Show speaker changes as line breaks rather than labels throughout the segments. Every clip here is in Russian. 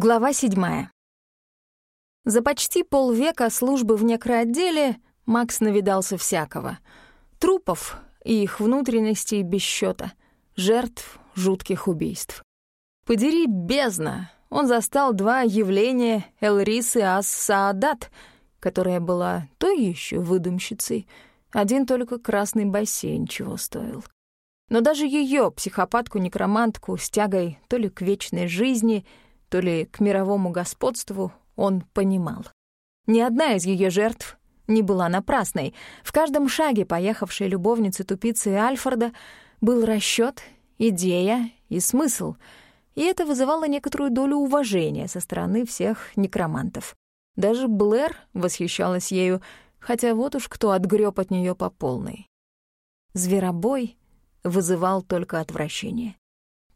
Глава седьмая. За почти полвека службы в некроотделе Макс навидался всякого. Трупов и их внутренностей без счета, жертв жутких убийств. Подери бездна, он застал два явления Элрисы Ас-Саадат, которая была той еще выдумщицей. Один только красный бассейн чего стоил. Но даже ее психопатку-некромантку с тягой то ли к вечной жизни — то ли к мировому господству, он понимал. Ни одна из ее жертв не была напрасной. В каждом шаге поехавшей любовницы тупицы Альфорда был расчет, идея и смысл, и это вызывало некоторую долю уважения со стороны всех некромантов. Даже Блэр восхищалась ею, хотя вот уж кто отгреб от нее по полной. Зверобой вызывал только отвращение.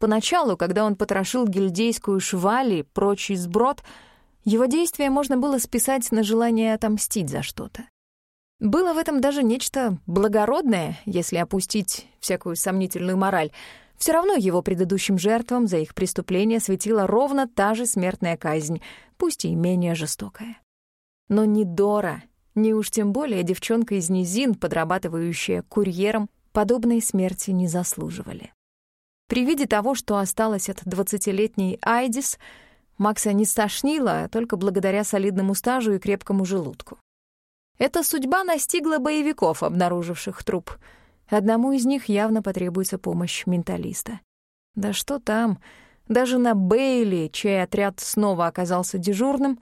Поначалу, когда он потрошил гильдейскую швали и прочий сброд, его действия можно было списать на желание отомстить за что-то. Было в этом даже нечто благородное, если опустить всякую сомнительную мораль. Все равно его предыдущим жертвам за их преступления светила ровно та же смертная казнь, пусть и менее жестокая. Но ни Дора, ни уж тем более девчонка из низин, подрабатывающая курьером, подобной смерти не заслуживали. При виде того, что осталось от двадцатилетней Айдис, Макса не стошнило, а только благодаря солидному стажу и крепкому желудку. Эта судьба настигла боевиков, обнаруживших труп. Одному из них явно потребуется помощь менталиста. Да что там, даже на Бейли, чей отряд снова оказался дежурным,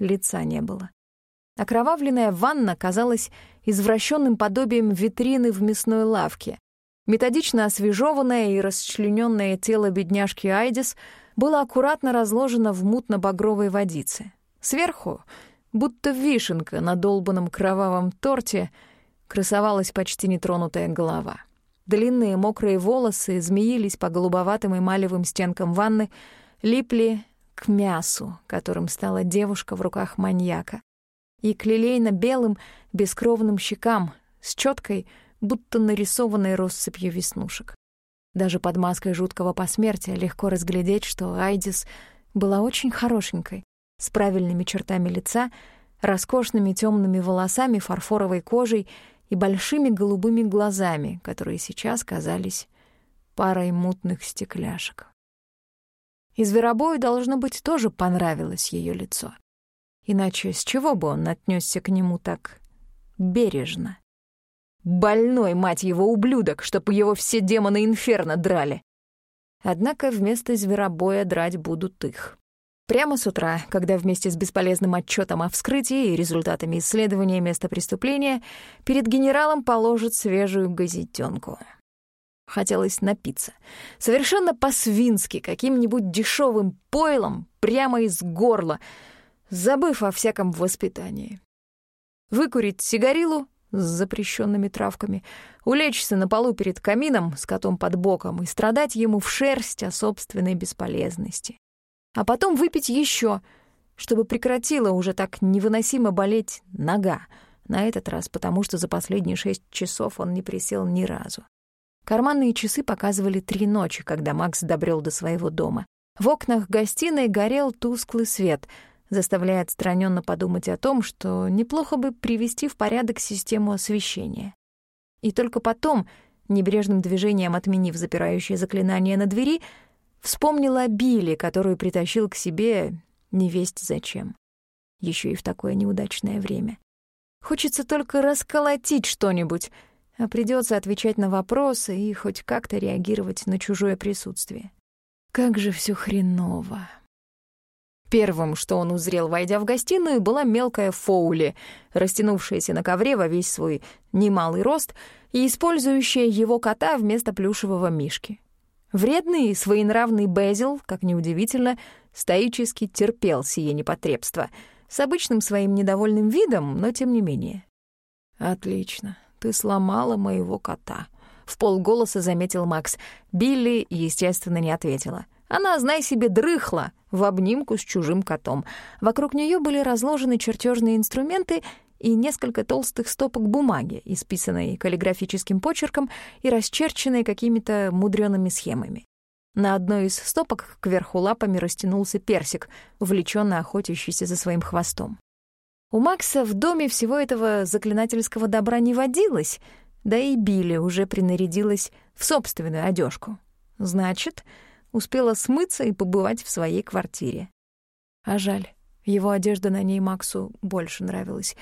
лица не было. Окровавленная ванна казалась извращенным подобием витрины в мясной лавке, Методично освежеванное и расчлененное тело бедняжки Айдис было аккуратно разложено в мутно-багровой водице. Сверху, будто вишенка на долбанном кровавом торте, красовалась почти нетронутая голова. Длинные мокрые волосы змеились по голубоватым эмалевым стенкам ванны, липли к мясу, которым стала девушка в руках маньяка, и к лилейно-белым бескровным щекам с четкой, будто нарисованной россыпью веснушек. Даже под маской жуткого посмертия легко разглядеть, что Айдис была очень хорошенькой, с правильными чертами лица, роскошными темными волосами, фарфоровой кожей и большими голубыми глазами, которые сейчас казались парой мутных стекляшек. И зверобою, должно быть, тоже понравилось ее лицо. Иначе с чего бы он отнесся к нему так бережно? Больной, мать его, ублюдок, чтоб его все демоны инферно драли. Однако вместо зверобоя драть будут их. Прямо с утра, когда вместе с бесполезным отчетом о вскрытии и результатами исследования места преступления перед генералом положат свежую газетенку. Хотелось напиться. Совершенно по-свински, каким-нибудь дешевым пойлом прямо из горла, забыв о всяком воспитании. Выкурить сигарилу с запрещенными травками, улечься на полу перед камином с котом под боком и страдать ему в шерсть о собственной бесполезности. А потом выпить еще, чтобы прекратила уже так невыносимо болеть нога, на этот раз потому, что за последние шесть часов он не присел ни разу. Карманные часы показывали три ночи, когда Макс добрел до своего дома. В окнах гостиной горел тусклый свет — заставляя отстраненно подумать о том, что неплохо бы привести в порядок систему освещения. И только потом, небрежным движением отменив запирающее заклинание на двери, вспомнила о Билли, которую притащил к себе невесть зачем. Еще и в такое неудачное время. Хочется только расколотить что-нибудь, а придется отвечать на вопросы и хоть как-то реагировать на чужое присутствие. Как же все хреново. Первым, что он узрел, войдя в гостиную, была мелкая Фоули, растянувшаяся на ковре во весь свой немалый рост и использующая его кота вместо плюшевого мишки. Вредный и своенравный Безил, как неудивительно, стоически терпел сие непотребство, с обычным своим недовольным видом, но тем не менее. «Отлично, ты сломала моего кота», — в полголоса заметил Макс. Билли, естественно, не ответила. Она, знай себе, дрыхла в обнимку с чужим котом. Вокруг нее были разложены чертежные инструменты и несколько толстых стопок бумаги, исписанной каллиграфическим почерком и расчерченной какими-то мудреными схемами. На одной из стопок кверху лапами растянулся персик, увлеченно охотящийся за своим хвостом. У Макса в доме всего этого заклинательского добра не водилось, да и Билли уже принарядилась в собственную одежку. Значит, успела смыться и побывать в своей квартире. А жаль, его одежда на ней Максу больше нравилась.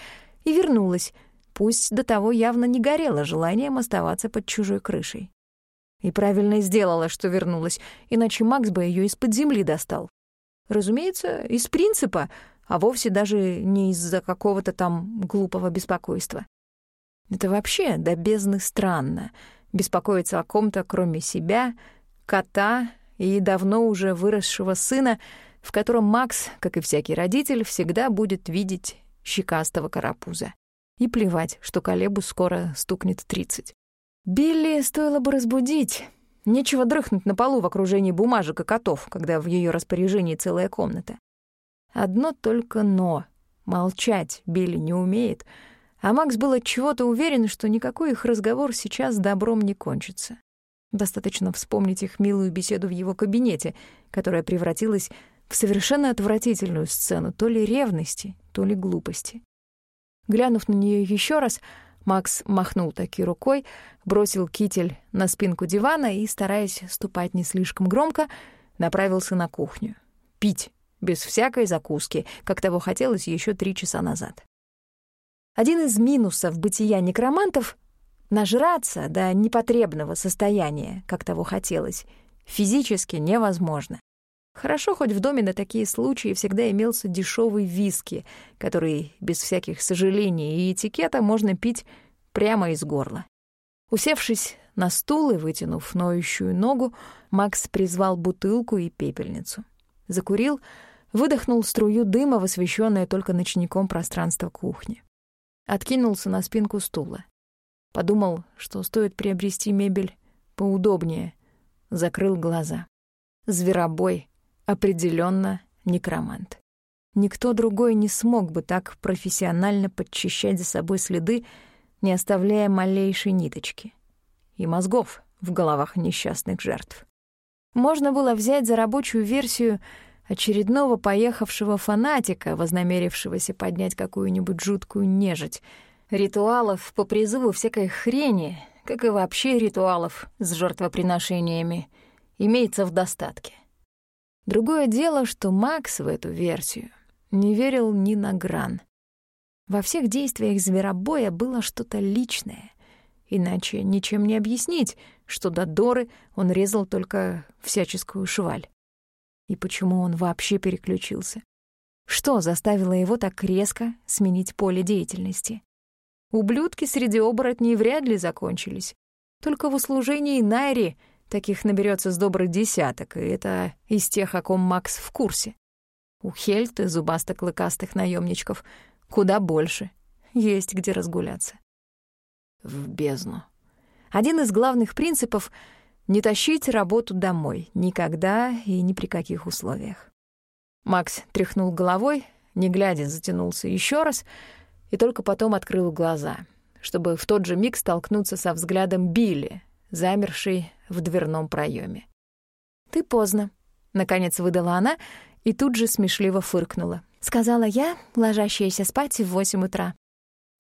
И вернулась, пусть до того явно не горела желанием оставаться под чужой крышей. И правильно сделала, что вернулась, иначе Макс бы ее из-под земли достал. Разумеется, из принципа, а вовсе даже не из-за какого-то там глупого беспокойства. Это вообще до бездны странно — беспокоиться о ком-то, кроме себя, кота и давно уже выросшего сына, в котором Макс, как и всякий родитель, всегда будет видеть щекастого карапуза. И плевать, что Колебу скоро стукнет тридцать. Билли стоило бы разбудить. Нечего дрыхнуть на полу в окружении бумажек и котов, когда в ее распоряжении целая комната. Одно только «но». Молчать Билли не умеет, а Макс был от чего-то уверен, что никакой их разговор сейчас добром не кончится. Достаточно вспомнить их милую беседу в его кабинете, которая превратилась в совершенно отвратительную сцену то ли ревности, то ли глупости. Глянув на нее еще раз, Макс махнул таки рукой, бросил китель на спинку дивана и, стараясь ступать не слишком громко, направился на кухню. Пить без всякой закуски, как того хотелось еще три часа назад. Один из минусов бытия некромантов — нажраться до непотребного состояния, как того хотелось, физически невозможно. Хорошо, хоть в доме на такие случаи всегда имелся дешевый виски, который без всяких сожалений и этикета можно пить прямо из горла. Усевшись на стул и вытянув ноющую ногу, Макс призвал бутылку и пепельницу. Закурил — выдохнул струю дыма в освещенное только ночником пространство кухни. Откинулся на спинку стула. Подумал, что стоит приобрести мебель поудобнее. Закрыл глаза. Зверобой определенно некромант. Никто другой не смог бы так профессионально подчищать за собой следы, не оставляя малейшей ниточки. И мозгов в головах несчастных жертв. Можно было взять за рабочую версию — очередного поехавшего фанатика, вознамерившегося поднять какую-нибудь жуткую нежить. Ритуалов по призыву всякой хрени, как и вообще ритуалов с жертвоприношениями, имеется в достатке. Другое дело, что Макс в эту версию не верил ни на гран. Во всех действиях зверобоя было что-то личное, иначе ничем не объяснить, что до Доры он резал только всяческую шваль. И почему он вообще переключился? Что заставило его так резко сменить поле деятельности? Ублюдки среди оборотней вряд ли закончились. Только в услужении Найри таких наберется с добрых десяток, и это из тех, о ком Макс в курсе. У Хельты, зубасто-клыкастых наемничков, куда больше. Есть где разгуляться. В бездну. Один из главных принципов — не тащить работу домой. Никогда и ни при каких условиях. Макс тряхнул головой, не глядя, затянулся еще раз и только потом открыл глаза, чтобы в тот же миг столкнуться со взглядом Билли, замершей в дверном проеме. «Ты поздно», — наконец выдала она и тут же смешливо фыркнула. Сказала я, ложащаяся спать в восемь утра.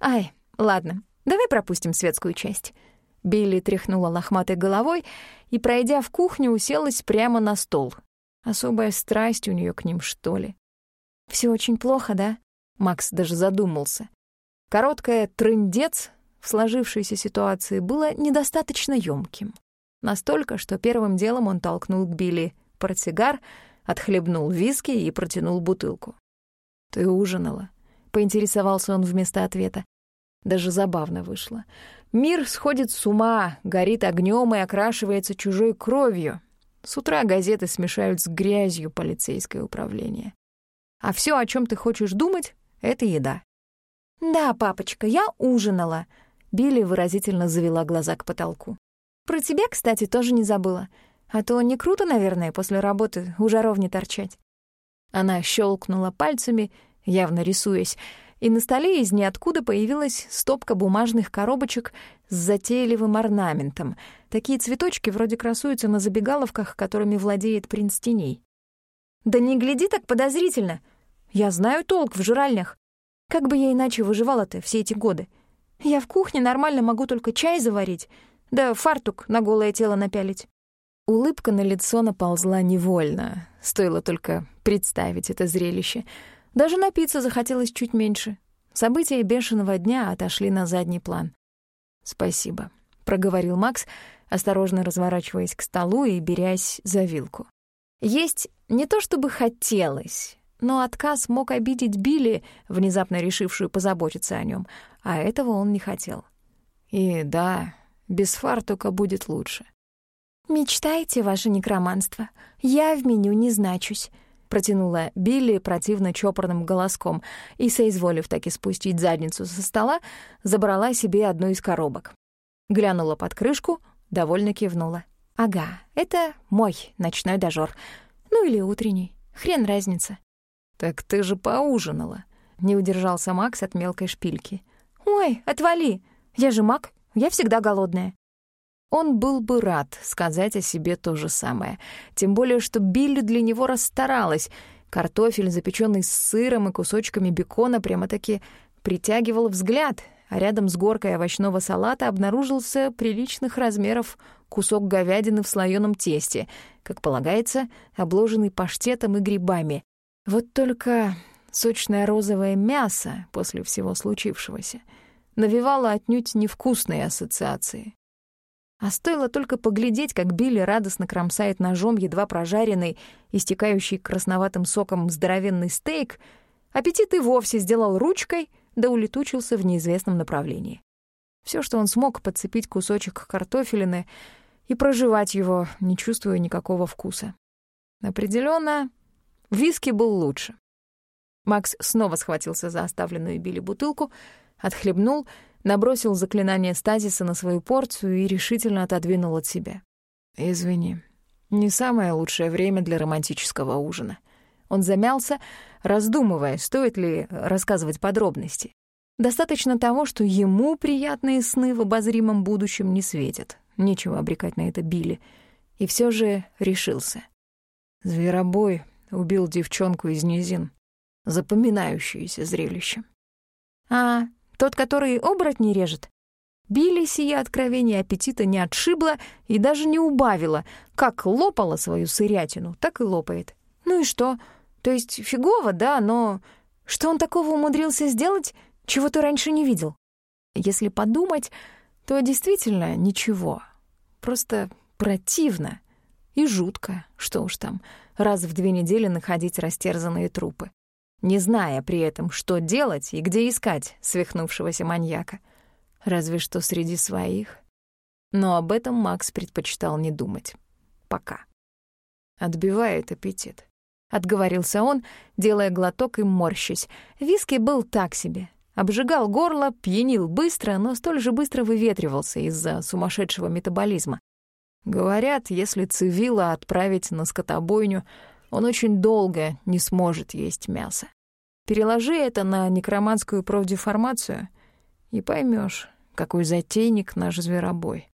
«Ай, ладно, давай пропустим светскую часть». Билли тряхнула лохматой головой и, пройдя в кухню, уселась прямо на стол. Особая страсть у нее к ним, что ли. Все очень плохо, да?» Макс даже задумался. Короткое «трындец» в сложившейся ситуации было недостаточно ёмким. Настолько, что первым делом он толкнул к Билли портсигар, отхлебнул виски и протянул бутылку. «Ты ужинала?» — поинтересовался он вместо ответа. Даже забавно вышло. Мир сходит с ума, горит огнем и окрашивается чужой кровью. С утра газеты смешают с грязью полицейское управление. А все, о чем ты хочешь думать, — это еда. «Да, папочка, я ужинала», — Билли выразительно завела глаза к потолку. «Про тебя, кстати, тоже не забыла. А то не круто, наверное, после работы у жаровни торчать». Она щелкнула пальцами, явно рисуясь, и на столе из ниоткуда появилась стопка бумажных коробочек с затейливым орнаментом. Такие цветочки вроде красуются на забегаловках, которыми владеет принц теней. «Да не гляди так подозрительно. Я знаю толк в жральнях. Как бы я иначе выживала-то все эти годы? Я в кухне нормально могу только чай заварить, да фартук на голое тело напялить». Улыбка на лицо наползла невольно, стоило только представить это зрелище — даже напиться захотелось чуть меньше. События бешеного дня отошли на задний план. «Спасибо», — проговорил Макс, осторожно разворачиваясь к столу и берясь за вилку. Есть не то чтобы хотелось, но отказ мог обидеть Билли, внезапно решившую позаботиться о нем, а этого он не хотел. И да, без фартука будет лучше. «Мечтайте, ваше некроманство. Я в меню не значусь», протянула Билли противно чопорным голоском и, соизволив таки спустить задницу со стола, забрала себе одну из коробок. Глянула под крышку, довольно кивнула. «Ага, это мой ночной дожор. Ну или утренний. Хрен разница». «Так ты же поужинала», — не удержался Макс от мелкой шпильки. «Ой, отвали! Я же маг, я всегда голодная». Он был бы рад сказать о себе то же самое. Тем более, что Билли для него расстаралась. Картофель, запеченный с сыром и кусочками бекона, прямо-таки притягивал взгляд, а рядом с горкой овощного салата обнаружился приличных размеров кусок говядины в слоеном тесте, как полагается, обложенный паштетом и грибами. Вот только сочное розовое мясо после всего случившегося навевало отнюдь невкусные ассоциации. А стоило только поглядеть, как Билли радостно кромсает ножом едва прожаренный, истекающий красноватым соком здоровенный стейк, аппетит и вовсе сделал ручкой, да улетучился в неизвестном направлении. Все, что он смог, подцепить кусочек картофелины и проживать его, не чувствуя никакого вкуса. Определенно, виски был лучше. Макс снова схватился за оставленную Билли бутылку, отхлебнул — набросил заклинание стазиса на свою порцию и решительно отодвинул от себя. «Извини, не самое лучшее время для романтического ужина». Он замялся, раздумывая, стоит ли рассказывать подробности. Достаточно того, что ему приятные сны в обозримом будущем не светят. Нечего обрекать на это Билли. И все же решился. Зверобой убил девчонку из низин. Запоминающееся зрелище. «А тот, который оборотни режет. Билли сие откровение аппетита не отшибла и даже не убавила. Как лопала свою сырятину, так и лопает. Ну и что? То есть фигово, да, но что он такого умудрился сделать, чего ты раньше не видел? Если подумать, то действительно ничего. Просто противно и жутко, что уж там, раз в две недели находить растерзанные трупы не зная при этом, что делать и где искать свихнувшегося маньяка. Разве что среди своих. Но об этом Макс предпочитал не думать. Пока. Отбивает аппетит. Отговорился он, делая глоток и морщись. Виски был так себе. Обжигал горло, пьянил быстро, но столь же быстро выветривался из-за сумасшедшего метаболизма. Говорят, если Цивила отправить на скотобойню, он очень долго не сможет есть мясо. Переложи это на некроманскую профдеформацию и поймешь, какой затейник наш зверобой.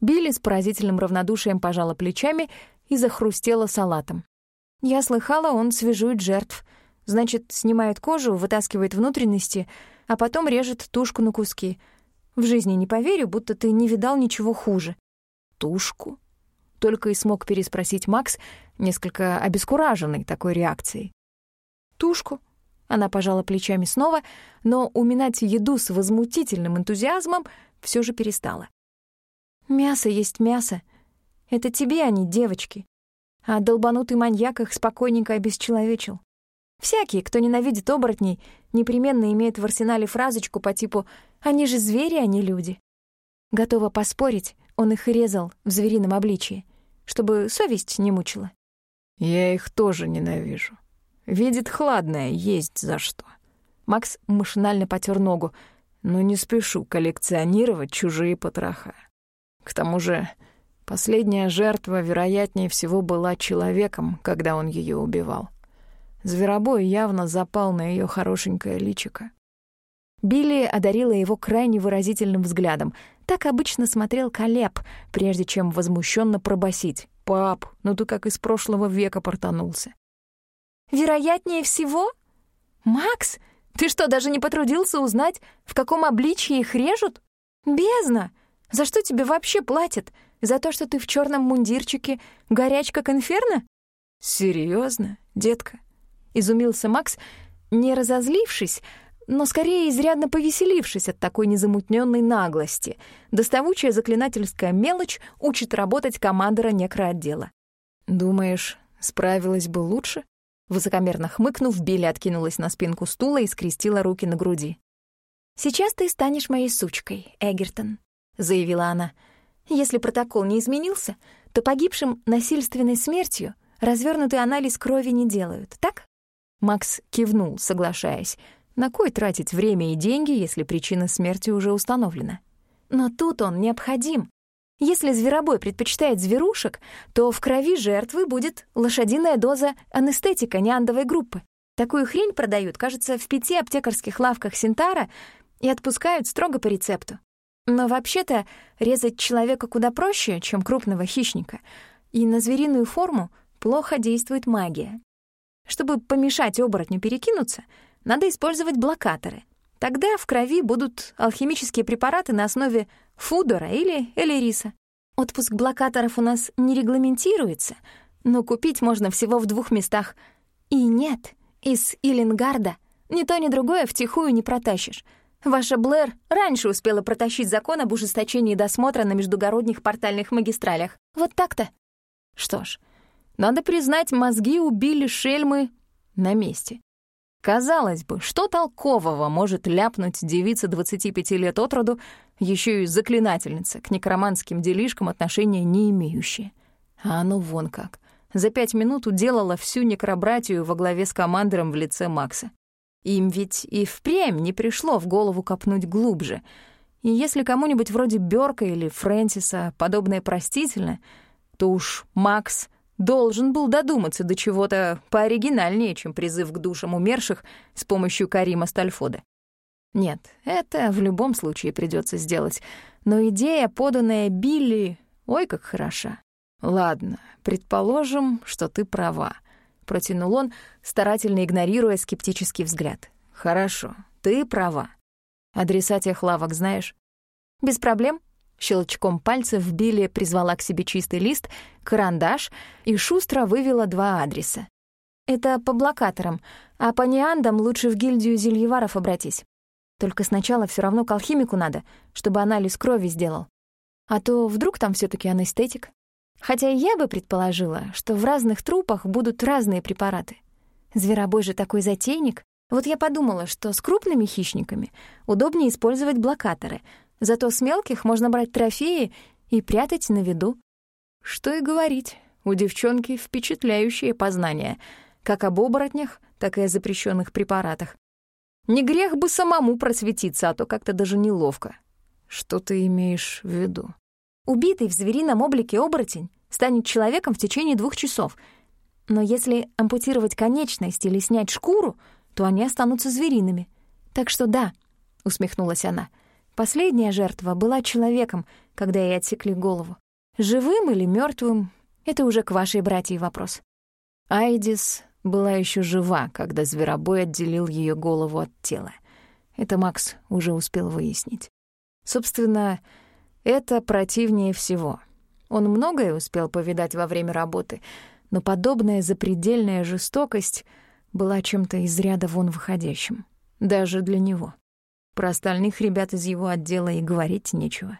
Билли с поразительным равнодушием пожала плечами и захрустела салатом. Я слыхала, он свежует жертв. Значит, снимает кожу, вытаскивает внутренности, а потом режет тушку на куски. В жизни не поверю, будто ты не видал ничего хуже. Тушку? Только и смог переспросить Макс, несколько обескураженный такой реакцией. «Тушку?» Она пожала плечами снова, но уминать еду с возмутительным энтузиазмом все же перестала. «Мясо есть мясо. Это тебе они, девочки. А долбанутый маньяк их спокойненько обесчеловечил. Всякий, кто ненавидит оборотней, непременно имеет в арсенале фразочку по типу «они же звери, а не люди». Готова поспорить, он их резал в зверином обличии, чтобы совесть не мучила.
Я их тоже ненавижу. Видит хладное, есть за что.
Макс машинально потер ногу.
Но не спешу коллекционировать чужие потроха. К тому же последняя жертва, вероятнее всего, была человеком, когда он ее убивал. Зверобой явно запал на ее хорошенькое личико.
Билли одарила его крайне выразительным взглядом. Так обычно смотрел Колеб, прежде чем возмущенно пробасить. «Пап, ну ты как из прошлого века портанулся». «Вероятнее всего? Макс, ты что, даже не потрудился узнать, в каком обличье их режут? Бездна! За что тебе вообще платят? За то, что ты в черном мундирчике, горячка как инферно?»
Серьезно, детка?»
— изумился Макс, не разозлившись, но скорее изрядно повеселившись от такой незамутненной наглости. Доставучая заклинательская мелочь учит работать командора некроотдела.
«Думаешь, справилась бы лучше?»
Высокомерно хмыкнув, Билли откинулась на спинку стула и скрестила руки на груди. «Сейчас ты станешь моей сучкой, Эгертон», — заявила она. «Если протокол не изменился, то погибшим насильственной смертью развернутый анализ крови не делают, так?» Макс кивнул, соглашаясь. На кой тратить время и деньги, если причина смерти уже установлена? Но тут он необходим. Если зверобой предпочитает зверушек, то в крови жертвы будет лошадиная доза анестетика неандовой группы. Такую хрень продают, кажется, в пяти аптекарских лавках Синтара и отпускают строго по рецепту. Но вообще-то резать человека куда проще, чем крупного хищника, и на звериную форму плохо действует магия. Чтобы помешать оборотню перекинуться, надо использовать блокаторы. Тогда в крови будут алхимические препараты на основе фудора или элериса. Отпуск блокаторов у нас не регламентируется, но купить можно всего в двух местах. И нет, из Иллингарда ни то, ни другое втихую не протащишь. Ваша Блэр раньше успела протащить закон об ужесточении досмотра на междугородних портальных магистралях. Вот так-то. Что ж, надо признать, мозги убили шельмы на месте. Казалось бы, что толкового может ляпнуть девица 25 лет от роду, еще и заклинательница, к некроманским делишкам отношения не имеющая. А оно вон как. За пять минут уделала всю некробратию во главе с командором в лице Макса. Им ведь и впрямь не пришло в голову копнуть глубже. И если кому-нибудь вроде Бёрка или Фрэнсиса подобное простительно, то уж Макс — должен был додуматься до чего-то пооригинальнее, чем призыв к душам умерших с помощью Карима Стальфода. Нет, это в любом случае придется сделать, но идея, поданная Билли, ой, как хороша. Ладно, предположим, что ты права, протянул он, старательно игнорируя скептический взгляд. Хорошо, ты права. Адреса тех лавок знаешь? Без проблем, Щелчком пальцев Билли призвала к себе чистый лист, карандаш и шустро вывела два адреса. «Это по блокаторам, а по неандам лучше в гильдию зельеваров обратись. Только сначала все равно к алхимику надо, чтобы анализ крови сделал. А то вдруг там все таки анестетик. Хотя я бы предположила, что в разных трупах будут разные препараты. Зверобой же такой затейник. Вот я подумала, что с крупными хищниками удобнее использовать блокаторы — Зато с мелких можно брать трофеи и прятать на виду. Что и говорить, у девчонки впечатляющие познания, как об оборотнях, так и о запрещенных препаратах. Не грех бы самому просветиться, а то как-то даже неловко. Что ты имеешь в виду? Убитый в зверином облике оборотень станет человеком в течение двух часов. Но если ампутировать конечность или снять шкуру, то они останутся звериными. Так что да, — усмехнулась она, — Последняя жертва была человеком, когда ей отсекли голову. Живым или мертвым — это уже к вашей братьей вопрос. Айдис была еще жива, когда зверобой отделил ее голову от тела. Это Макс уже успел выяснить. Собственно, это противнее всего. Он многое успел повидать во время работы, но подобная запредельная жестокость была чем-то из ряда вон выходящим. Даже для него. Про остальных ребят из его отдела и говорить нечего.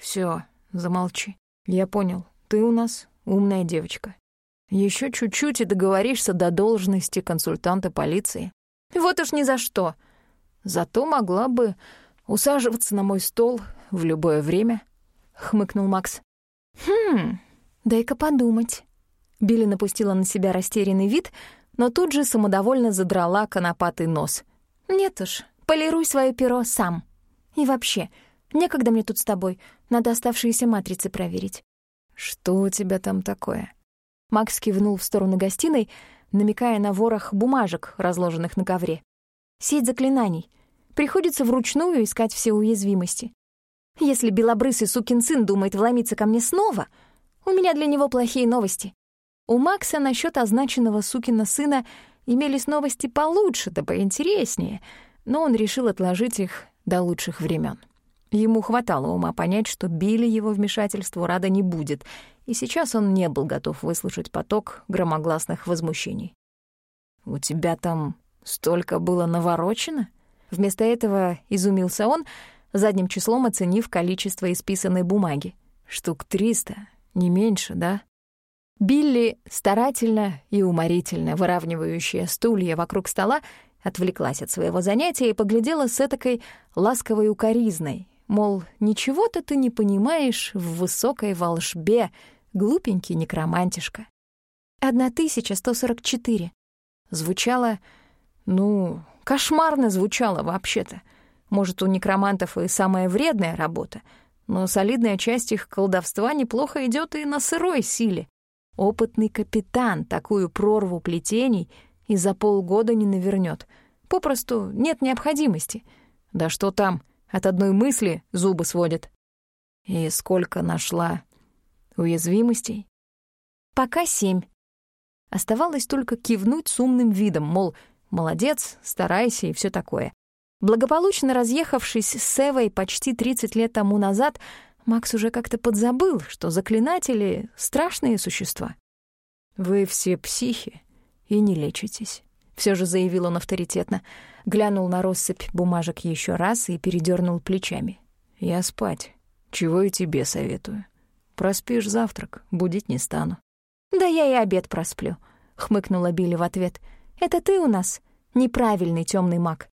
Все, замолчи. Я понял, ты у нас умная девочка. Еще чуть-чуть и договоришься до должности консультанта полиции. Вот уж ни за что. Зато могла бы усаживаться на мой стол в любое время, — хмыкнул Макс. «Хм, дай-ка подумать». Билли напустила на себя растерянный вид, но тут же самодовольно задрала конопатый нос. «Нет уж, Полируй свое перо сам. И вообще, некогда мне тут с тобой. Надо оставшиеся матрицы проверить». «Что у тебя там такое?» Макс кивнул в сторону гостиной, намекая на ворох бумажек, разложенных на ковре. «Сеть заклинаний. Приходится вручную искать все уязвимости. Если белобрысый сукин сын думает вломиться ко мне снова, у меня для него плохие новости. У Макса насчет означенного сукина сына имелись новости получше да поинтереснее, но он решил отложить их до лучших времен. Ему хватало ума понять, что Билли его вмешательству рада не будет, и сейчас он не был готов выслушать поток громогласных возмущений. «У тебя там столько было наворочено?» Вместо этого изумился он, задним числом оценив количество исписанной бумаги. «Штук триста, не меньше, да?» Билли, старательно и уморительно выравнивающая стулья вокруг стола, отвлеклась от своего занятия и поглядела с этакой ласковой укоризной, мол, ничего-то ты не понимаешь в высокой волшбе, глупенький некромантишка. четыре. Звучало, ну, кошмарно звучало вообще-то. Может, у некромантов и самая вредная работа, но солидная часть их колдовства неплохо идет и на сырой силе. Опытный капитан такую прорву плетений и за полгода не навернет. Попросту нет необходимости. Да что там, от одной мысли зубы сводят. И сколько нашла уязвимостей? Пока семь. Оставалось только кивнуть с умным видом, мол, молодец, старайся и все такое. Благополучно разъехавшись с Эвой почти 30 лет тому назад, Макс уже как-то подзабыл, что заклинатели — страшные существа. «Вы все психи и не лечитесь», — все же заявил он авторитетно. Глянул на россыпь бумажек еще раз и передернул плечами. «Я спать. Чего и тебе советую. Проспишь завтрак, будить не стану». «Да я и обед просплю», — хмыкнула Билли в ответ. «Это ты у нас неправильный темный маг».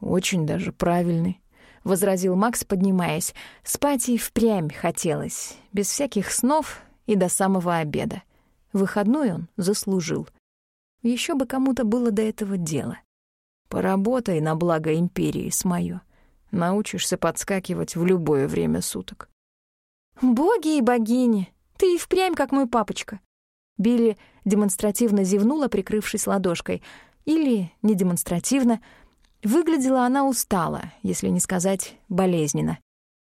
«Очень даже правильный», — возразил Макс, поднимаясь. Спать и впрямь хотелось, без всяких снов и до самого обеда. Выходной он заслужил. Еще бы кому-то было до этого дело. Поработай на благо империи с моё. Научишься подскакивать в любое время суток.
«Боги и богини! Ты и впрямь как мой папочка!» Билли демонстративно зевнула, прикрывшись ладошкой. Или не демонстративно — Выглядела она устало, если не сказать болезненно.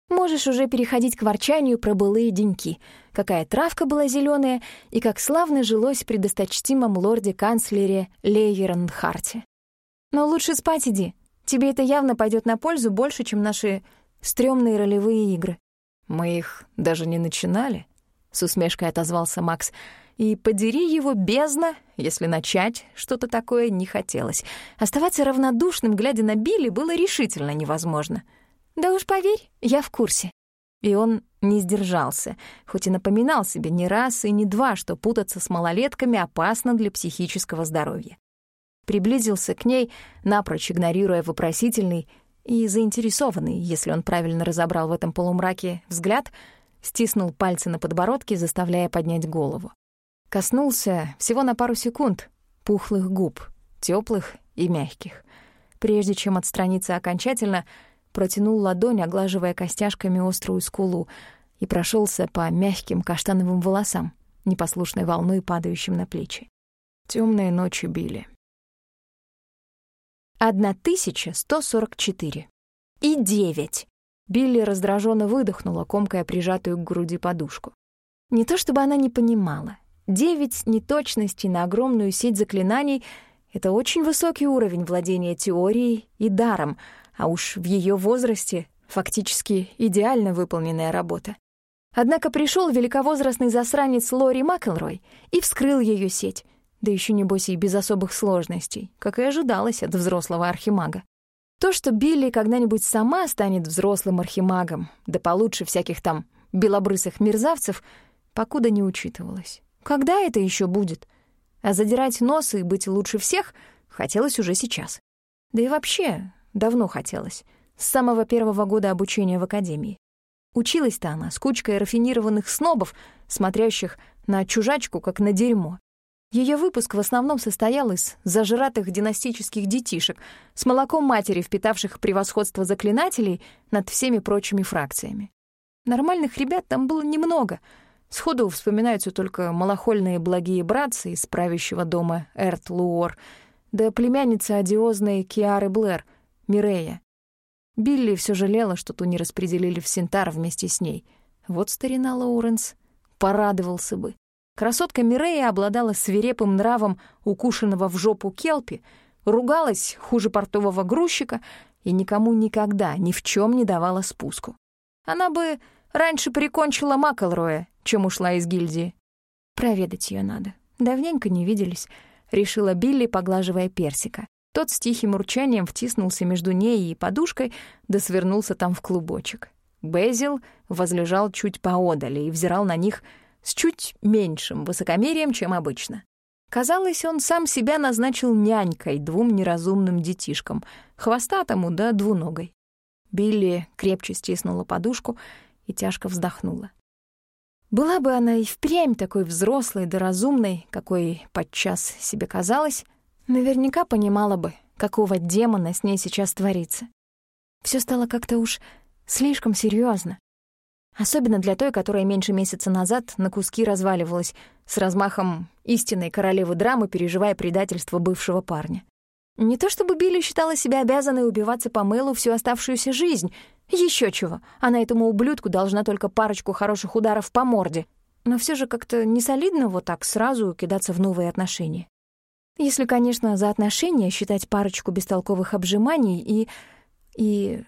Можешь уже переходить к ворчанию про былые деньки. Какая травка была зеленая и как славно жилось при досточтимом лорде-канцлере Лейернхарте. Но лучше спать иди. Тебе это явно пойдет на пользу больше, чем наши стрёмные ролевые игры.
Мы их даже не начинали, — с усмешкой отозвался Макс, и подери его бездна, если начать что-то такое не хотелось. Оставаться равнодушным, глядя на Билли, было решительно невозможно.
«Да уж поверь, я в курсе».
И он не сдержался, хоть и напоминал себе не раз и не два, что путаться с малолетками опасно для психического здоровья. Приблизился к ней, напрочь игнорируя вопросительный и заинтересованный, если он правильно разобрал в этом полумраке, взгляд, стиснул пальцы на подбородке, заставляя поднять голову. Коснулся всего на пару секунд пухлых губ, теплых и мягких. Прежде чем отстраниться окончательно, протянул ладонь, оглаживая костяшками острую скулу, и прошелся по мягким каштановым волосам, непослушной волной, падающим на плечи. Темные ночи били.
1144. И девять.
Билли раздраженно выдохнула, комкая прижатую к груди подушку.
Не то чтобы она не понимала, Девять неточностей на огромную сеть заклинаний — это очень высокий уровень владения теорией и даром, а уж в ее возрасте фактически идеально выполненная работа. Однако пришел великовозрастный засранец Лори Макэлрой и вскрыл ее сеть, да еще небось и без особых сложностей, как и ожидалось от взрослого архимага. То, что Билли когда-нибудь сама станет взрослым архимагом, да получше всяких там белобрысых мерзавцев, покуда не учитывалось. Когда это еще будет? А задирать нос и быть лучше всех хотелось уже сейчас. Да и вообще, давно хотелось. С самого первого года обучения в академии. Училась-то она с кучкой рафинированных снобов, смотрящих на чужачку, как на дерьмо. Ее выпуск в основном состоял из зажратых династических детишек с молоком матери, впитавших превосходство заклинателей над всеми прочими фракциями. Нормальных ребят там было немного — Сходу вспоминаются только малохольные благие братцы из правящего дома Эрт Луор, да племянница одиозной Киары Блэр, Мирея.
Билли все жалела, что ту не распределили в Синтар вместе с ней. Вот старина Лоуренс. Порадовался бы. Красотка Мирея обладала свирепым нравом укушенного в жопу келпи, ругалась хуже портового грузчика и никому никогда ни в чем не давала спуску. Она бы раньше прикончила Макэлроя, чем ушла из гильдии. Проведать ее надо. Давненько не виделись, решила Билли, поглаживая персика. Тот с тихим урчанием втиснулся между ней и подушкой, да свернулся там в клубочек. Безил возлежал чуть поодаль и взирал на них с чуть меньшим высокомерием, чем обычно. Казалось, он сам себя назначил нянькой двум неразумным детишкам, хвостатому да двуногой. Билли крепче стиснула подушку и тяжко вздохнула. Была бы она и впрямь такой взрослой да разумной, какой подчас себе казалось, наверняка понимала бы, какого демона с ней сейчас творится. Все стало как-то уж слишком серьезно. Особенно для той, которая меньше месяца назад на куски разваливалась, с размахом истинной королевы драмы, переживая предательство бывшего парня. Не то чтобы Билли считала себя обязанной убиваться по мылу всю оставшуюся жизнь. Еще чего, она этому ублюдку должна только парочку хороших ударов по морде. Но все же как-то не солидно вот так сразу кидаться в новые отношения. Если, конечно, за отношения считать парочку бестолковых обжиманий и... и...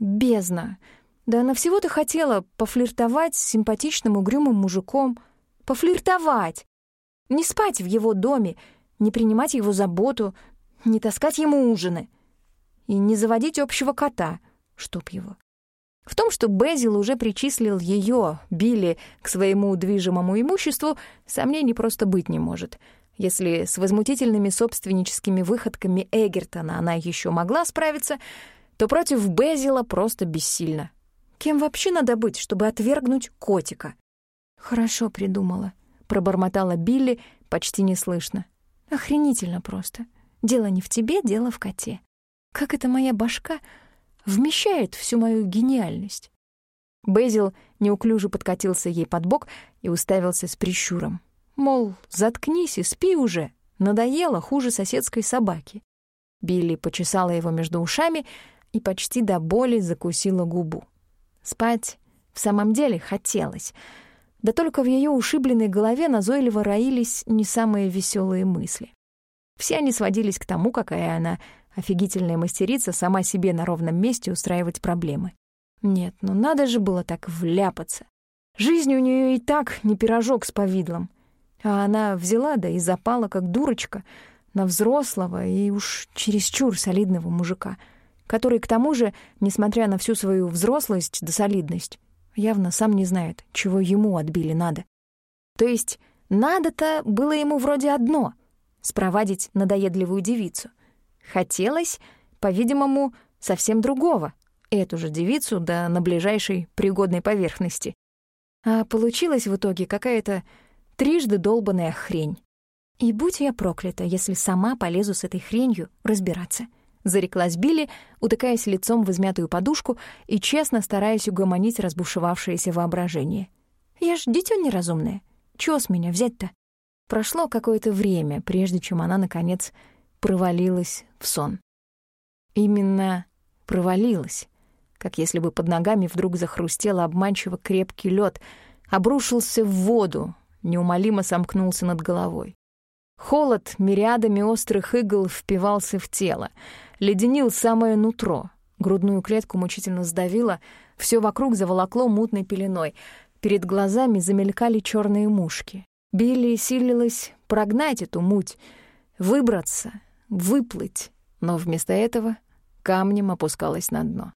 бездна — да она всего-то хотела пофлиртовать с симпатичным угрюмым мужиком. Пофлиртовать! Не спать в его доме, не принимать его заботу, не таскать ему ужины. И не заводить общего кота, чтоб его. В том, что Безил уже причислил ее, Билли, к своему движимому имуществу, сомнений просто быть не может. Если с возмутительными собственническими выходками Эгертона она еще могла справиться, то против Безила просто бессильно. Кем вообще надо быть, чтобы отвергнуть котика? Хорошо придумала, пробормотала Билли почти неслышно. Охренительно просто. Дело не в тебе, дело в коте. Как эта моя башка вмещает всю мою гениальность? Бэзил неуклюже подкатился ей под бок и уставился с прищуром. Мол, заткнись и спи уже, надоело хуже соседской собаки. Билли почесала его между ушами и почти до боли закусила губу. Спать в самом деле хотелось. Да только в ее ушибленной голове назойливо роились не самые веселые мысли. Все они сводились к тому, какая она офигительная мастерица сама себе на ровном месте устраивать проблемы. Нет, ну надо же было так вляпаться. Жизнь у нее и так не пирожок с повидлом. А она взяла да и запала, как дурочка, на взрослого и уж чересчур солидного мужика — который, к тому же, несмотря на всю свою взрослость да солидность, явно сам не знает, чего ему отбили надо. То есть надо-то было ему вроде одно — спровадить надоедливую девицу. Хотелось, по-видимому, совсем другого — эту же девицу да на ближайшей пригодной поверхности. А получилась в итоге какая-то трижды долбанная хрень. И будь я проклята, если сама полезу с этой хренью разбираться — Зареклась Билли, утыкаясь лицом в измятую подушку и честно стараясь угомонить разбушевавшееся воображение. «Я ж дитё неразумное. Чего с меня взять-то?» Прошло какое-то время, прежде чем она, наконец, провалилась в сон. Именно провалилась, как если бы под ногами вдруг захрустел обманчиво крепкий лед, обрушился в воду, неумолимо сомкнулся над головой. Холод мириадами острых игл впивался в тело, леденил самое нутро. Грудную клетку мучительно сдавило, все вокруг заволокло мутной пеленой. Перед глазами замелькали черные мушки. Билли силилась прогнать эту муть, выбраться, выплыть, но вместо этого камнем опускалась на дно.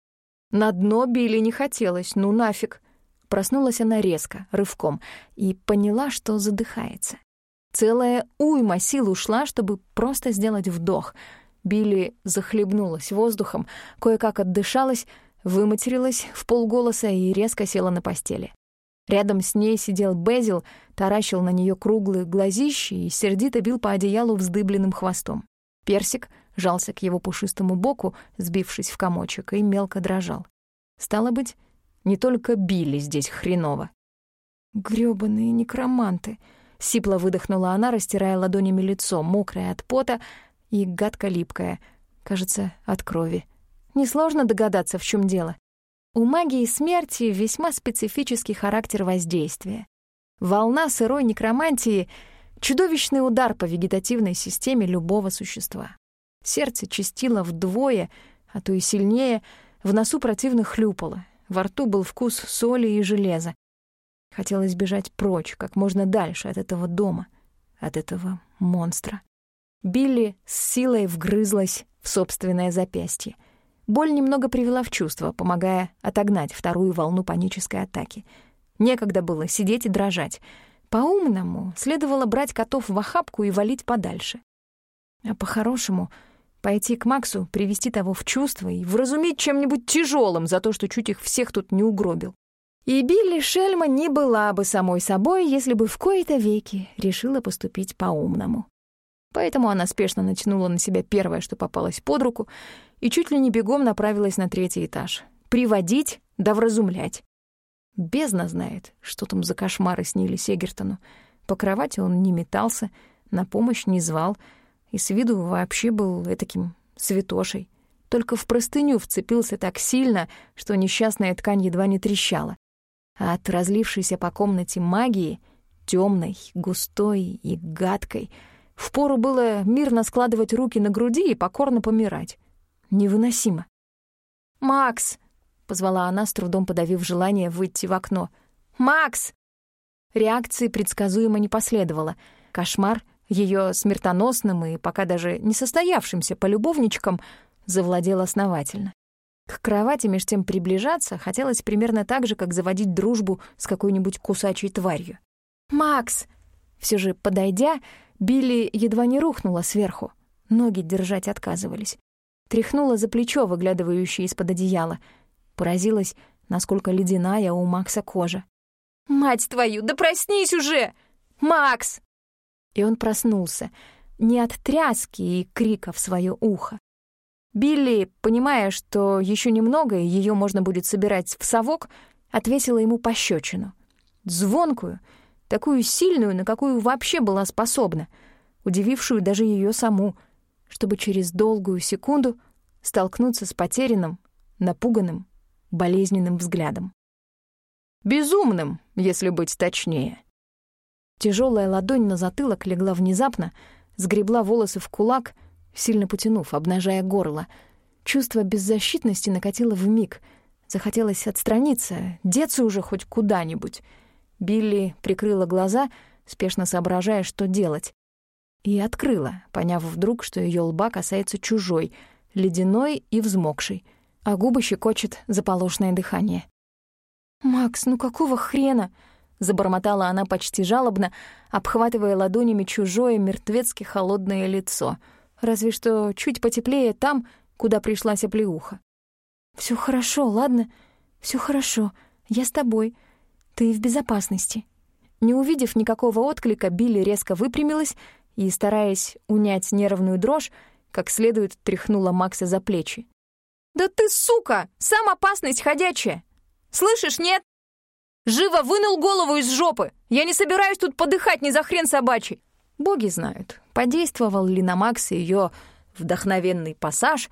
На дно Билли не хотелось, ну нафиг. Проснулась она резко, рывком, и поняла, что задыхается. Целая уйма сил ушла, чтобы просто сделать вдох. Билли захлебнулась воздухом, кое-как отдышалась, выматерилась в полголоса и резко села на постели. Рядом с ней сидел Безил, таращил на нее круглые глазищи и сердито бил по одеялу вздыбленным хвостом. Персик жался к его пушистому боку, сбившись в комочек, и мелко дрожал. Стало быть, не только Билли здесь хреново. «Грёбаные некроманты!» — сипло выдохнула она, растирая ладонями лицо, мокрое от пота и гадко-липкое, кажется, от крови. несложно догадаться, в чем дело. У магии смерти весьма специфический характер воздействия. Волна сырой некромантии — чудовищный удар по вегетативной системе любого существа. Сердце чистило вдвое, а то и сильнее, в носу противно хлюпало, во рту был вкус соли и железа. Хотелось бежать прочь, как можно дальше от этого дома, от этого монстра. Билли с силой вгрызлась в собственное запястье. Боль немного привела в чувство, помогая отогнать вторую волну панической атаки. Некогда было сидеть и дрожать. По-умному следовало брать котов в охапку и валить подальше. А по-хорошему пойти к Максу, привести того в чувство и вразумить чем-нибудь тяжелым за то, что чуть их всех тут не угробил. И Билли Шельма не была бы самой собой, если бы в кои-то веки решила поступить по-умному. Поэтому она спешно натянула на себя первое, что попалось под руку, и чуть ли не бегом направилась на третий этаж. Приводить да вразумлять. Бездна знает, что там за кошмары снились Эгертону. По кровати он не метался, на помощь не звал, и с виду вообще был таким святошей. Только в простыню вцепился так сильно, что несчастная ткань едва не трещала. А от разлившейся по комнате магии, темной, густой и гадкой, впору было мирно складывать руки на груди и покорно помирать. Невыносимо. «Макс!» — позвала она, с трудом подавив желание выйти в окно. «Макс!» Реакции предсказуемо не последовало. Кошмар, ее смертоносным и пока даже не состоявшимся полюбовничком, завладел основательно. К кровати меж тем приближаться хотелось примерно так же, как заводить дружбу с какой-нибудь кусачей тварью. «Макс!» Все же, подойдя, Билли едва не рухнула сверху. Ноги держать отказывались. Тряхнула за плечо, выглядывающее из-под одеяла. Поразилась, насколько ледяная у Макса кожа. «Мать твою, да проснись уже! Макс!» И он проснулся, не от тряски и крика в свое ухо. Билли, понимая, что еще немного, и ее можно будет собирать в совок, отвесила ему пощечину. Звонкую, такую сильную, на какую вообще была способна, удивившую даже ее саму — чтобы через долгую секунду столкнуться с потерянным, напуганным, болезненным взглядом. Безумным, если быть точнее. Тяжелая ладонь на затылок легла внезапно, сгребла волосы в кулак, сильно потянув, обнажая горло. Чувство беззащитности накатило в миг. Захотелось отстраниться, деться уже хоть куда-нибудь. Билли прикрыла глаза, спешно соображая, что делать и открыла, поняв вдруг, что ее лба касается чужой, ледяной и взмокшей, а губы щекочет заполошное дыхание. «Макс, ну какого хрена?» — забормотала она почти жалобно, обхватывая ладонями чужое мертвецки холодное лицо, разве что чуть потеплее там, куда пришлась оплеуха. Все хорошо, ладно? Все хорошо. Я с тобой. Ты в безопасности». Не увидев никакого отклика, Билли резко выпрямилась и, стараясь унять нервную дрожь, как следует тряхнула Макса за плечи. «Да ты, сука, сам опасность ходячая! Слышишь, нет? Живо вынул голову из жопы! Я не собираюсь тут подыхать ни за хрен собачий!» Боги знают, подействовал ли на Макса ее вдохновенный пассаж,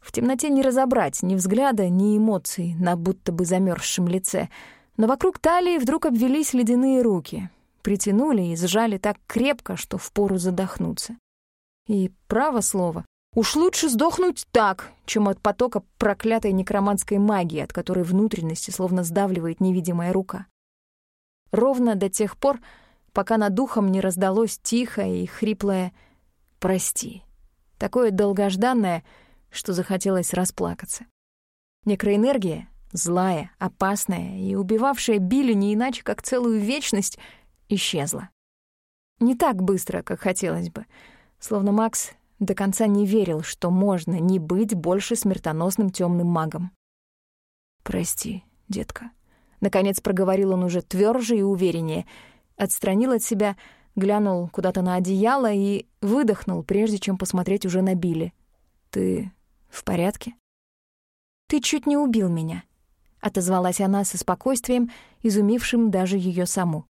в темноте не разобрать ни взгляда, ни эмоций на будто бы замерзшем лице, но вокруг талии вдруг обвелись ледяные руки, притянули и сжали так крепко, что впору задохнуться. И, право слово, уж лучше сдохнуть так, чем от потока проклятой некроманской магии, от которой внутренности словно сдавливает невидимая рука. Ровно до тех пор, пока над духом не раздалось тихое и хриплое «прости», такое долгожданное, что захотелось расплакаться. Некроэнергия, злая, опасная и убивавшая Билли не иначе, как целую вечность — исчезла. Не так быстро, как хотелось бы. Словно Макс до конца не верил, что можно не быть больше смертоносным темным магом. «Прости, детка». Наконец проговорил он уже тверже и увереннее. Отстранил от себя, глянул куда-то на одеяло и выдохнул, прежде чем посмотреть уже на Билли. «Ты в порядке?» «Ты чуть не убил меня», — отозвалась она со спокойствием, изумившим даже ее саму.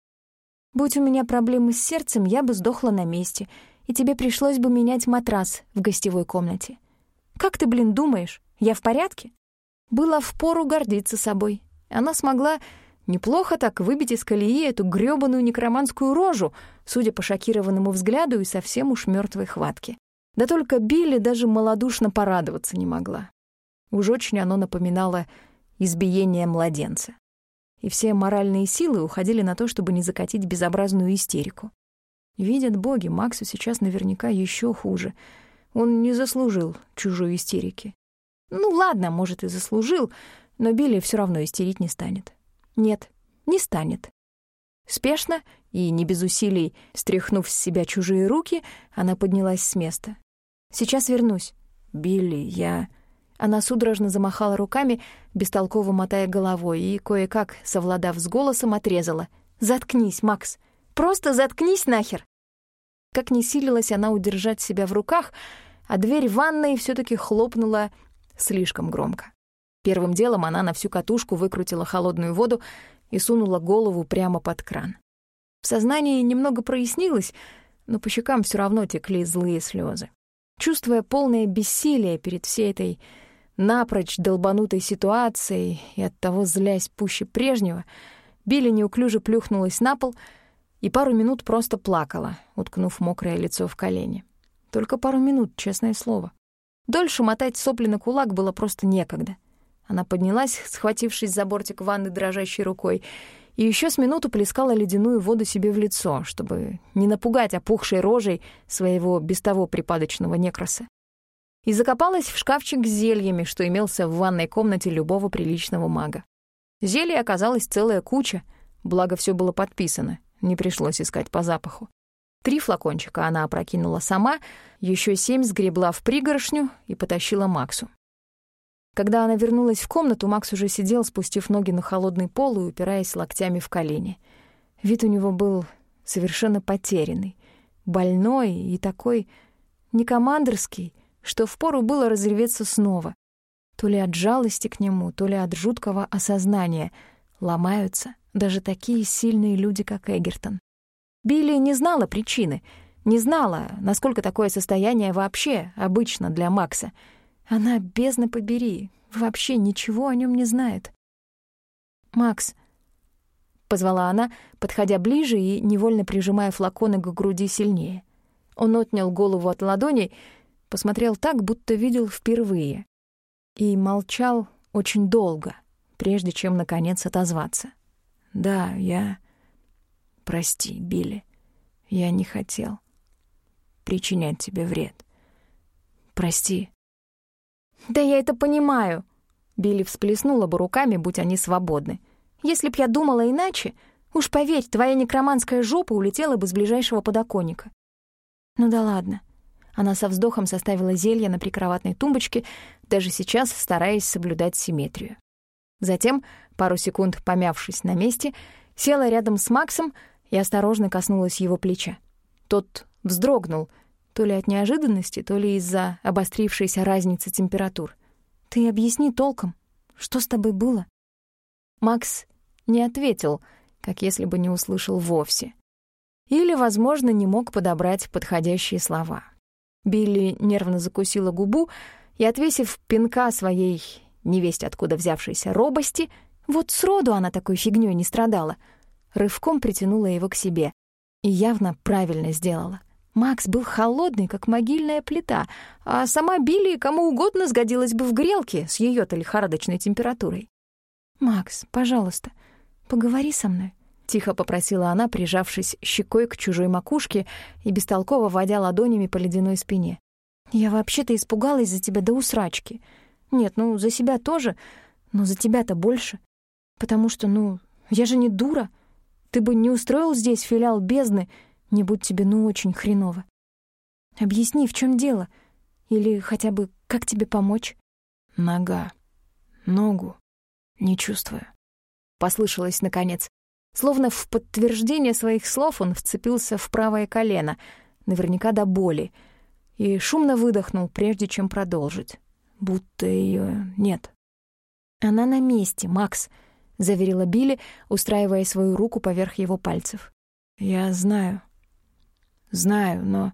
Будь у меня проблемы с сердцем, я бы сдохла на месте, и тебе пришлось бы менять матрас в гостевой комнате. Как ты, блин, думаешь, Я в порядке?» Было впору гордиться собой. Она смогла неплохо так выбить из колеи эту грёбаную некроманскую рожу, судя по шокированному взгляду и совсем уж мёртвой хватке. Да только Билли даже малодушно порадоваться не могла. Уж очень оно напоминало избиение младенца. И все моральные силы уходили на то, чтобы не закатить безобразную истерику. Видят боги, Максу сейчас наверняка еще хуже. Он не заслужил чужой истерики. Ну ладно, может, и заслужил, но Билли все равно истерить не станет. Нет, не станет. Спешно и не без усилий, стряхнув с себя чужие руки, она поднялась с места. «Сейчас вернусь». «Билли, я...» Она судорожно замахала руками, бестолково мотая головой, и, кое-как, совладав с голосом, отрезала. «Заткнись, Макс! Просто заткнись нахер!» Как не силилась она удержать себя в руках, а дверь ванной все таки хлопнула слишком громко. Первым делом она на всю катушку выкрутила холодную воду и сунула голову прямо под кран. В сознании немного прояснилось, но по щекам все равно текли злые слезы. Чувствуя полное бессилие перед всей этой напрочь долбанутой ситуацией и оттого злясь пуще прежнего, Билли неуклюже плюхнулась на пол и пару минут просто плакала, уткнув мокрое лицо в колени. Только пару минут, честное слово. Дольше мотать сопли на кулак было просто некогда. Она поднялась, схватившись за бортик ванны дрожащей рукой, и еще с минуту плескала ледяную воду себе в лицо, чтобы не напугать опухшей рожей своего без того припадочного некроса и закопалась в шкафчик с зельями, что имелся в ванной комнате любого приличного мага. Зелий оказалась целая куча, благо все было подписано, не пришлось искать по запаху. Три флакончика она опрокинула сама, еще семь сгребла в пригоршню и потащила Максу. Когда она вернулась в комнату, Макс уже сидел, спустив ноги на холодный пол и упираясь локтями в колени. Вид у него был совершенно потерянный, больной и такой не командорский, что впору было разреветься снова. То ли от жалости к нему, то ли от жуткого осознания. Ломаются даже такие сильные люди, как Эгертон. Билли не знала причины, не знала, насколько такое состояние вообще обычно для Макса. Она, бездна побери, вообще ничего о нем не знает. «Макс», — позвала она, подходя ближе и невольно прижимая флаконы к груди сильнее. Он отнял голову от ладоней, посмотрел так, будто видел впервые. И молчал очень долго, прежде чем, наконец, отозваться. «Да, я... Прости, Билли. Я не хотел причинять тебе вред. Прости». «Да я это понимаю», — Билли всплеснула бы руками, будь они свободны. «Если б я думала иначе, уж поверь, твоя некроманская жопа улетела бы с ближайшего подоконника». «Ну да ладно», она со вздохом составила зелье на прикроватной тумбочке, даже сейчас стараясь соблюдать симметрию. Затем, пару секунд помявшись на месте, села рядом с Максом и осторожно коснулась его плеча. Тот вздрогнул, то ли от неожиданности, то ли из-за обострившейся разницы температур. «Ты объясни толком, что с тобой было?» Макс не ответил, как если бы не услышал вовсе. Или, возможно, не мог подобрать подходящие слова. Билли нервно закусила губу и, отвесив пинка своей невесть откуда взявшейся робости, вот сроду она такой фигнёй не страдала, рывком притянула его к себе. И явно правильно сделала. Макс был холодный, как могильная плита, а сама Билли кому угодно сгодилась бы в грелке с её-то лихорадочной температурой. «Макс, пожалуйста, поговори со мной», — тихо попросила она, прижавшись щекой к чужой макушке и бестолково водя ладонями по ледяной спине. «Я вообще-то испугалась за тебя до усрачки. Нет, ну, за себя тоже, но за тебя-то больше. Потому что, ну, я же не дура. Ты бы не устроил здесь филиал бездны, не будь тебе, ну, очень хреново. Объясни, в чем дело? Или хотя бы, как тебе помочь?»
«Нога. Ногу. Не чувствую».
Послышалось, наконец. Словно в подтверждение своих слов он вцепился в правое колено, наверняка до боли, и шумно выдохнул, прежде чем продолжить. Будто ее нет. «Она на месте, Макс», — заверила Билли, устраивая свою руку поверх его пальцев.
«Я знаю. Знаю, но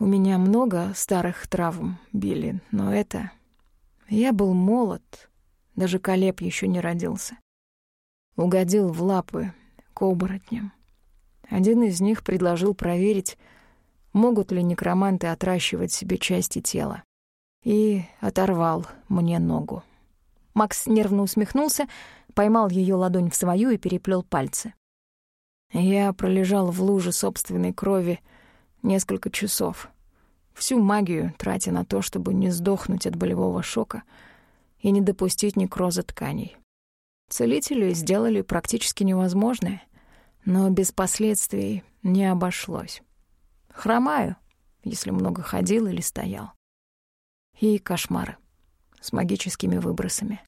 у меня много старых травм, Билли, но это... Я был молод, даже Колеб еще не родился. Угодил в лапы к оборотням. Один из них предложил проверить, могут ли некроманты отращивать себе части тела. И оторвал мне ногу.
Макс нервно усмехнулся, поймал ее ладонь в свою и переплел пальцы.
Я пролежал в луже собственной крови несколько часов всю магию тратя на то, чтобы не сдохнуть от болевого шока и не допустить некроза тканей. Целители сделали практически невозможное, но без последствий не обошлось. Хромаю, если много ходил или стоял. И кошмары с магическими выбросами.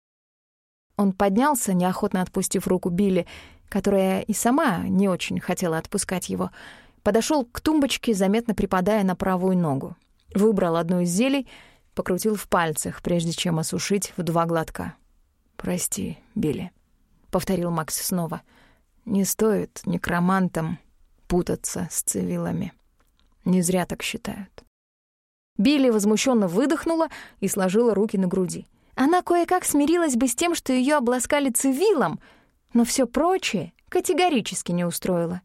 Он поднялся, неохотно отпустив руку Билли, которая и сама не очень хотела отпускать его, подошел к тумбочке, заметно припадая на правую ногу. Выбрал одно из зелий, покрутил в пальцах, прежде чем осушить в два глотка.
«Прости, Билли», — повторил Макс снова. «Не стоит некромантам путаться с цивилами. Не зря так считают».
Билли возмущенно выдохнула и сложила руки на груди. Она кое-как смирилась бы с тем, что ее обласкали цивилом, но все прочее категорически не устроило.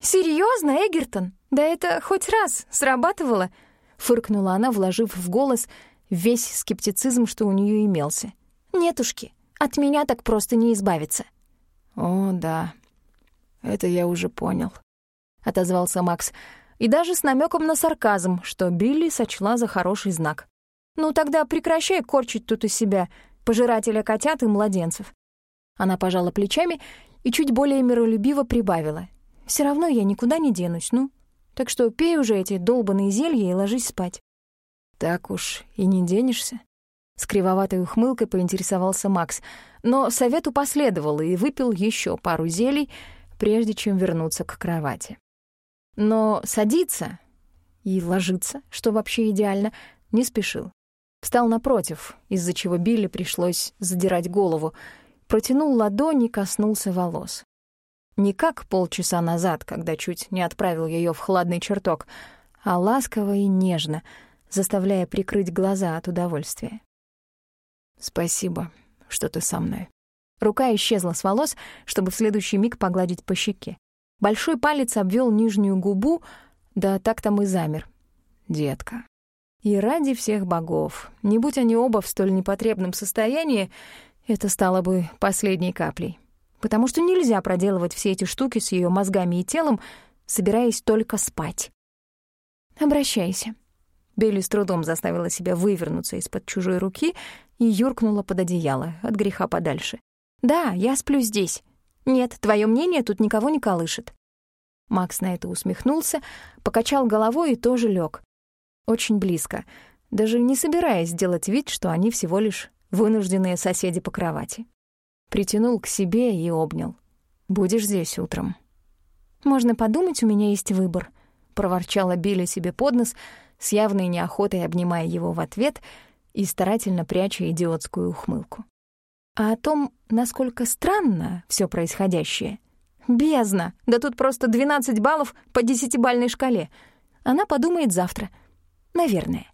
«Серьезно, Эгертон? Да это хоть раз срабатывало?» — фыркнула она, вложив в голос весь скептицизм, что у нее имелся. «Нетушки, от меня так просто не избавиться».
«О, да, это я уже понял», — отозвался Макс,
и даже с намеком на сарказм, что Билли сочла за хороший знак. «Ну тогда прекращай корчить тут из себя пожирателя котят и младенцев». Она пожала плечами и чуть более миролюбиво прибавила. Все равно я никуда не денусь, ну. Так что пей уже эти долбанные зелья и ложись спать».
«Так уж и не денешься?»
С кривоватой ухмылкой поинтересовался Макс, но совету последовал и выпил еще пару зелий, прежде чем вернуться к кровати. Но садиться и ложиться, что вообще идеально, не спешил. Встал напротив, из-за чего Билли пришлось задирать голову, протянул ладони и коснулся волос. Не как полчаса назад, когда чуть не отправил ее в хладный чертог, а ласково и нежно, заставляя прикрыть глаза от удовольствия.
«Спасибо, что ты со мной».
Рука исчезла с волос, чтобы в следующий миг погладить по щеке. Большой палец обвел нижнюю губу, да так там и замер.
«Детка».
И ради всех богов, не будь они оба в столь непотребном состоянии, это стало бы последней каплей потому что нельзя проделывать все эти штуки с ее мозгами и телом, собираясь только спать. «Обращайся». Билли с трудом заставила себя вывернуться из-под чужой руки и юркнула под одеяло, от греха подальше. «Да, я сплю здесь. Нет, твое мнение тут никого не колышет». Макс на это усмехнулся, покачал головой и тоже лег. Очень близко, даже не собираясь сделать вид, что они всего лишь вынужденные соседи по кровати. Притянул к себе и обнял. «Будешь здесь утром?» «Можно подумать, у меня есть выбор», — проворчала Билли себе под нос, с явной неохотой обнимая его в ответ и старательно пряча идиотскую ухмылку. А о том, насколько странно все происходящее. Бездна! Да тут просто 12 баллов по десятибальной шкале. Она подумает завтра. Наверное.